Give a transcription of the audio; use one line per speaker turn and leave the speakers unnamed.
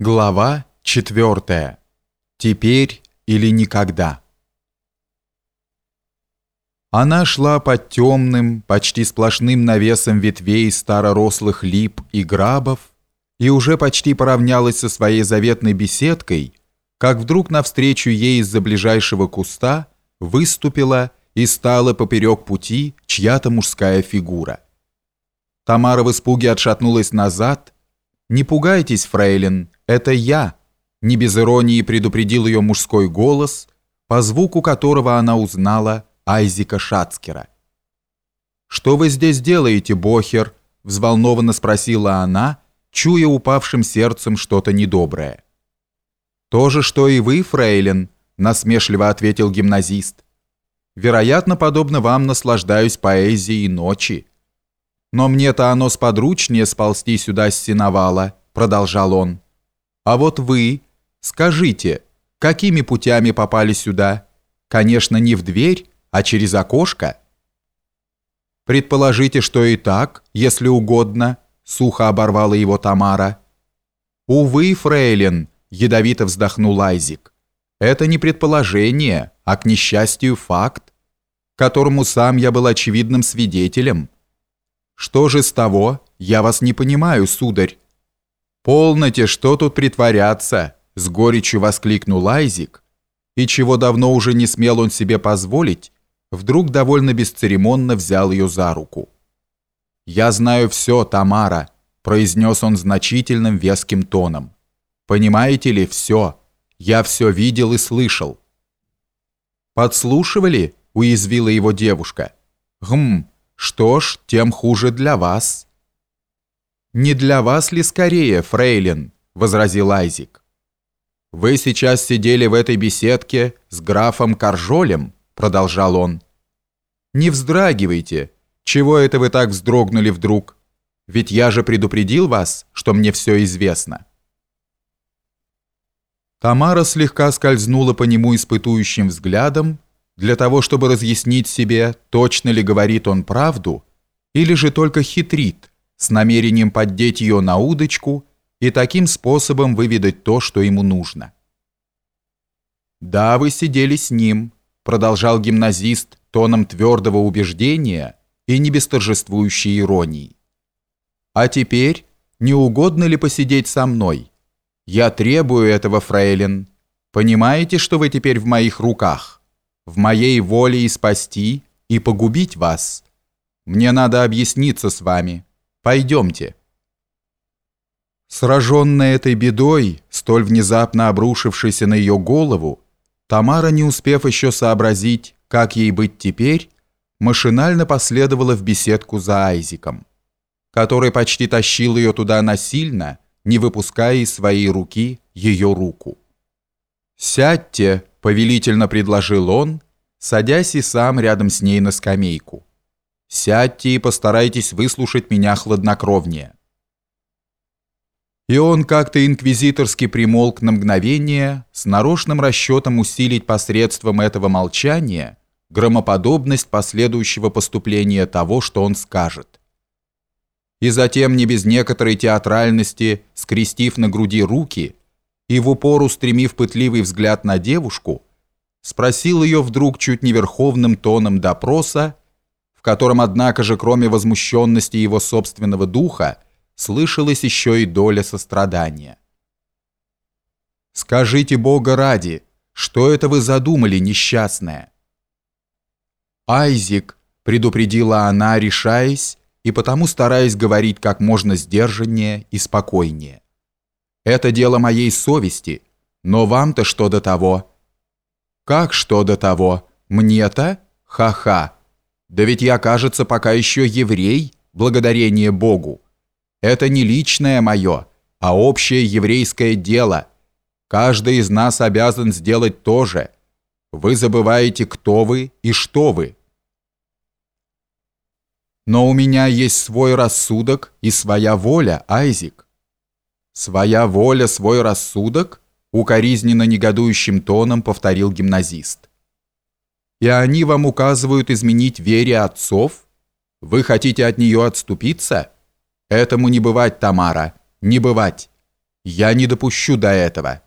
Глава 4. Теперь или никогда. Она шла под темным, почти сплошным навесом ветвей старорослых лип и грабов и уже почти поравнялась со своей заветной беседкой, как вдруг навстречу ей из-за ближайшего куста выступила и стала поперек пути чья-то мужская фигура. Тамара в испуге отшатнулась назад. «Не пугайтесь, фрейлин», «Это я!» – не без иронии предупредил ее мужской голос, по звуку которого она узнала Айзика Шацкера. «Что вы здесь делаете, Бохер?» – взволнованно спросила она, чуя упавшим сердцем что-то недоброе. «То же, что и вы, фрейлин», – насмешливо ответил гимназист. «Вероятно, подобно вам наслаждаюсь поэзией ночи. Но мне-то оно сподручнее сползти сюда с сеновала», – продолжал он. А вот вы, скажите, какими путями попали сюда? Конечно, не в дверь, а через окошко. Предположите, что и так, если угодно, сухо оборвала его Тамара. Увы, фрейлин, ядовито вздохнул Айзик. Это не предположение, а к несчастью факт, которому сам я был очевидным свидетелем. Что же с того? Я вас не понимаю, сударь. «Полноте, что тут притворяться!» — с горечью воскликнул Айзик, и чего давно уже не смел он себе позволить, вдруг довольно бесцеремонно взял ее за руку. «Я знаю все, Тамара», — произнес он значительным веским тоном. «Понимаете ли, все. Я все видел и слышал». «Подслушивали?» — уязвила его девушка. «Гм, что ж, тем хуже для вас». «Не для вас ли скорее, фрейлин?» – возразил Айзик. «Вы сейчас сидели в этой беседке с графом Каржолем», – продолжал он. «Не вздрагивайте. Чего это вы так вздрогнули вдруг? Ведь я же предупредил вас, что мне все известно». Тамара слегка скользнула по нему испытующим взглядом, для того, чтобы разъяснить себе, точно ли говорит он правду, или же только хитрит – с намерением поддеть ее на удочку и таким способом выведать то, что ему нужно. «Да, вы сидели с ним», — продолжал гимназист тоном твердого убеждения и не без торжествующей иронии. «А теперь не угодно ли посидеть со мной? Я требую этого, фрейлин. Понимаете, что вы теперь в моих руках? В моей воле и спасти, и погубить вас. Мне надо объясниться с вами». Пойдемте». Сраженная этой бедой, столь внезапно обрушившейся на ее голову, Тамара, не успев еще сообразить, как ей быть теперь, машинально последовала в беседку за Айзиком, который почти тащил ее туда насильно, не выпуская из своей руки ее руку. «Сядьте», — повелительно предложил он, садясь и сам рядом с ней на скамейку. Сядьте и постарайтесь выслушать меня хладнокровнее». И он как-то инквизиторски примолк на мгновение, с нарочным расчетом усилить посредством этого молчания громоподобность последующего поступления того, что он скажет. И затем, не без некоторой театральности, скрестив на груди руки и в упор устремив пытливый взгляд на девушку, спросил ее вдруг чуть не верховным тоном допроса, котором, однако же, кроме возмущенности его собственного духа, слышалась еще и доля сострадания. «Скажите Бога ради, что это вы задумали, несчастная?» «Айзик», — предупредила она, решаясь, и потому стараясь говорить как можно сдержаннее и спокойнее. «Это дело моей совести, но вам-то что до того?» «Как что до того? Мне-то? Ха-ха!» Да ведь я, кажется, пока еще еврей, благодарение Богу. Это не личное мое, а общее еврейское дело. Каждый из нас обязан сделать то же. Вы забываете, кто вы и что вы. Но у меня есть свой рассудок и своя воля, Айзик. Своя воля, свой рассудок? Укоризненно негодующим тоном повторил гимназист и они вам указывают изменить вере отцов? Вы хотите от нее отступиться? Этому не бывать, Тамара, не бывать. Я не допущу до этого.